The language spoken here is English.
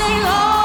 Let me oh,